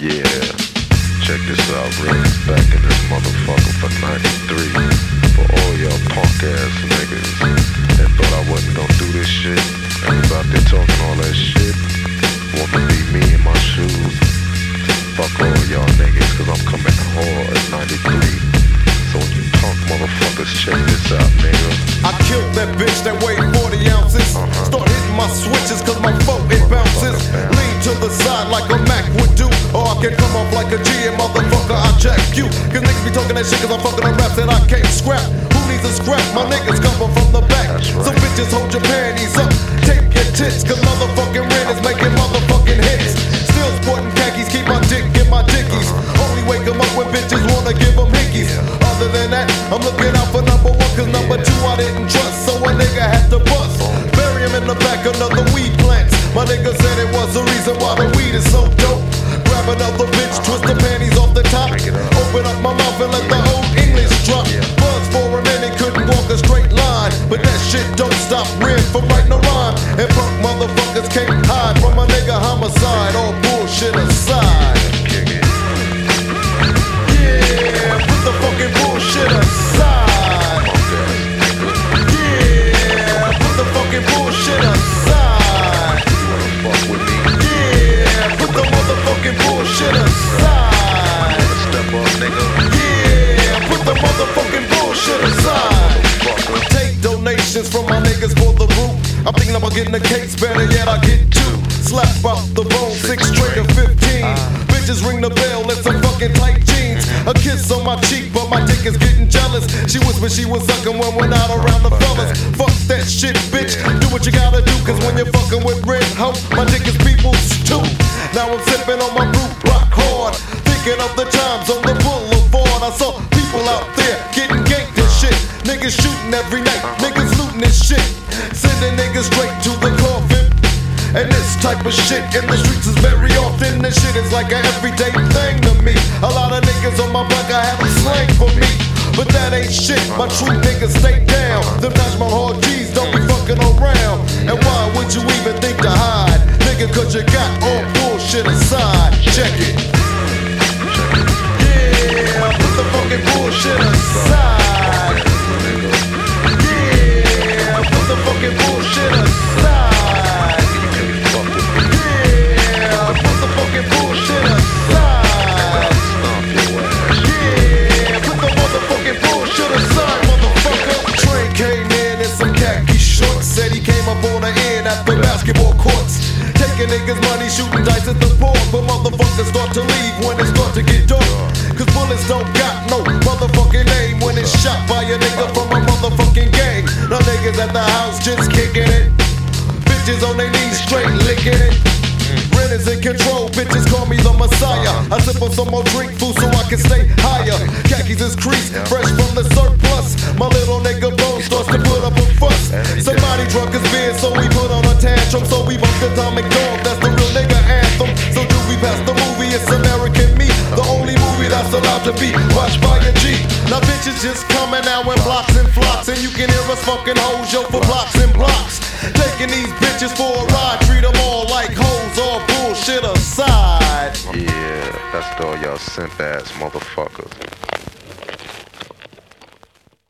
Yeah, check this out, Rick. Back in this motherfucker for 93. For all y'all punk ass niggas that thought I wasn't gonna do this shit and was out there talking all that shit. Want to be me in my shoes. Fuck all y'all niggas, cause I'm coming hard at 93. So you punk motherfuckers, check this out, nigga. I killed that bitch that weighed like a G and motherfucker, I check you. Cause niggas be talking that shit cause I'm fucking the raps that I can't scrap. Who needs a scrap? My niggas coming from the back. Right. So bitches hold your panties up. Take your tits cause motherfucking Ren is making motherfucking hits. Still sporting khakis, keep my dick in my dickies. Uh-huh. Only wake 'em up when bitches wanna give 'em hickeys. Other than that, I'm looking out for number one, cause number two I didn't trust, so a nigga had to bust. Bury him in the back of another weed plant. My nigga said it was the reason why the weed is so dope. Another bitch, twist the panties off the top. Open up my mouth and let the old English drop. Buzz for a minute, couldn't walk a straight line. But that shit don't stop real from writing a rhyme. And punk motherfuckers can't hide from a nigga homicide. All Getting a case, better yet I get two. Slap out the bone, six straight of 15. Bitches ring the bell, it's some fucking tight jeans. A kiss on my cheek, but my dick is getting jealous. She whispered she was sucking when went out around the fellas. Fuck that shit, bitch. Do what you gotta do, cause when you're fucking with red hoe, my dick is people's too. Now I'm sipping on my root rock hard. Thinking of the times on the niggas straight to the coffin. And this type of shit in the streets is very often. This shit is like an everyday thing to me. A lot of niggas on my block, I have a slang for me. But that ain't shit, my true niggas stay down. Them Taj Mahal G's don't be fucking around. And why would you even think to hide? Nigga, cause you got all bullshit aside. Check it. Said he came up on the end at the basketball courts. Taking niggas' money, shooting dice at the board. But motherfuckers start to leave when it start to get dark. Cause bullets don't got no motherfucking name when it's shot by a nigga from a motherfucking gang. Now niggas at the house just kicking it. Bitches on their knees straight licking it. Ren is in control, bitches call me the messiah. I sip on some more drink food so I can stay higher. Khakis is creased, fresh from the surplus. My little nigga bone starts to drunk his beer, so we put on a tantrum. So we bump Atomic Dog, that's the real nigga anthem. So do we pass the movie? It's American Me, the only movie that's allowed to be watched by a G. Now bitches just coming out in blocks and flocks, and you can hear us fucking hoes yo for blocks and blocks. Taking these bitches for a ride, treat them all like hoes, all bullshit aside. Yeah, that's all y'all simp ass motherfuckers.